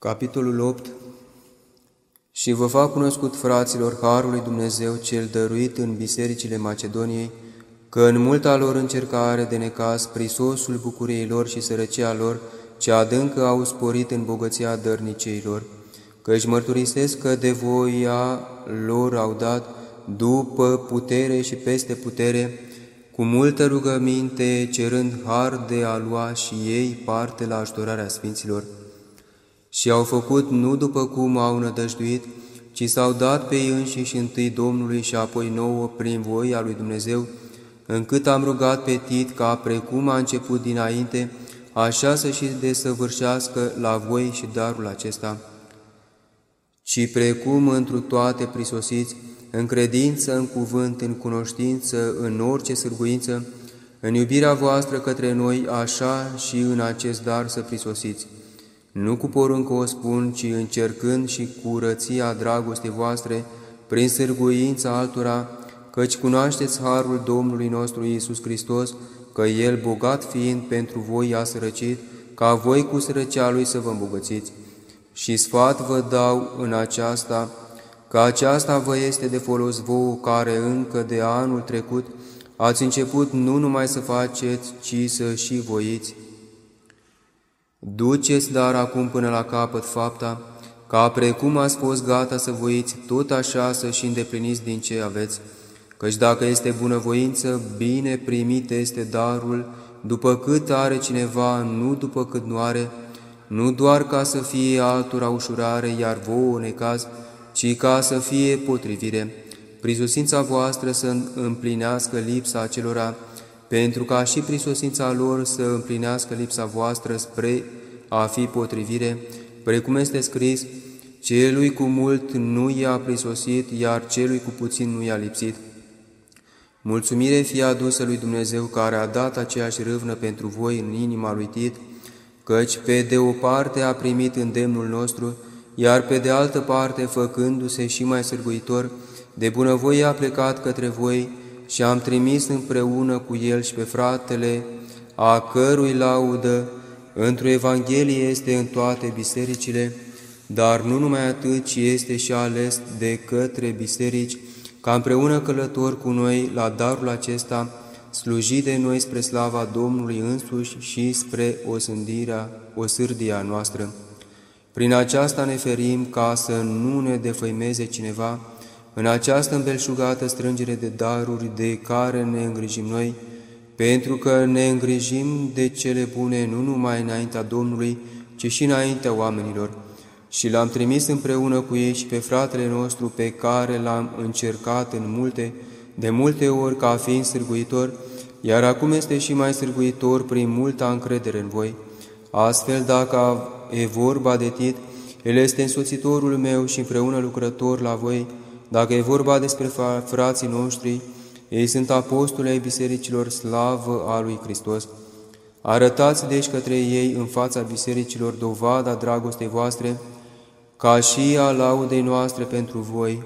Capitolul 8 Și vă fac cunoscut, fraților, Harul lui Dumnezeu cel dăruit în bisericile Macedoniei, că în multa lor încercare de necaz, prisosul bucuriei lor și sărăcia lor, ce adâncă au sporit în bogăția dărniceilor, că își mărturisesc că de voia lor au dat, după putere și peste putere, cu multă rugăminte, cerând har de a lua și ei parte la ajutorarea Sfinților și au făcut nu după cum au nădăjduit, ci s-au dat pe ei înșiși întâi Domnului și apoi nouă prin voia lui Dumnezeu, încât am rugat pe Tit ca precum a început dinainte, așa să și desăvârșească la voi și darul acesta. Ci precum întru toate prisosiți, în credință, în cuvânt, în cunoștință, în orice sârguință, în iubirea voastră către noi, așa și în acest dar să prisosiți. Nu cu poruncă o spun, ci încercând și curăția dragostei voastre, prin sârguința altora, căci cunoașteți harul Domnului nostru Iisus Hristos, că El, bogat fiind, pentru voi a sărăcit, ca voi cu sărăcea Lui să vă îmbogățiți. Și sfat vă dau în aceasta, că aceasta vă este de folos vouă, care încă de anul trecut ați început nu numai să faceți, ci să și voiți. Duceți dar acum până la capăt fapta, ca precum ați fost gata să voiți, tot așa să și îndepliniți din ce aveți, căci dacă este bunăvoință, bine primit este darul, după cât are cineva, nu după cât nu are, nu doar ca să fie altora ușurare, iar vouă necaz, ci ca să fie potrivire, prisosința voastră să împlinească lipsa acelora, pentru ca și prisosința lor să împlinească lipsa voastră spre a fi potrivire, precum este scris, celui cu mult nu i-a prisosit, iar celui cu puțin nu i-a lipsit. Mulțumire fie adusă lui Dumnezeu care a dat aceeași râvnă pentru voi în inima lui Tit, căci pe de o parte a primit îndemnul nostru, iar pe de altă parte, făcându-se și mai sârguitor, de bunăvoie a plecat către voi și am trimis împreună cu el și pe fratele, a cărui laudă într-o Evanghelie este în toate bisericile, dar nu numai atât, ci este și ales de către biserici, ca împreună călător cu noi la darul acesta, slujit de noi spre slava Domnului însuși și spre osândirea, osârdia noastră. Prin aceasta ne ferim ca să nu ne defăimeze cineva în această îmbelșugată strângere de daruri de care ne îngrijim noi, pentru că ne îngrijim de cele bune nu numai înaintea Domnului, ci și înaintea oamenilor. Și l-am trimis împreună cu ei și pe fratele nostru pe care l-am încercat în multe, de multe ori ca fiind sârguitor, iar acum este și mai sârguitor prin multa încredere în voi. Astfel, dacă e vorba de Tit, el este însoțitorul meu și împreună lucrător la voi, dacă e vorba despre frații noștri, ei sunt apostoli ai bisericilor slavă a lui Hristos. Arătați deci către ei în fața bisericilor dovada dragostei voastre, ca și a laudei noastre pentru voi,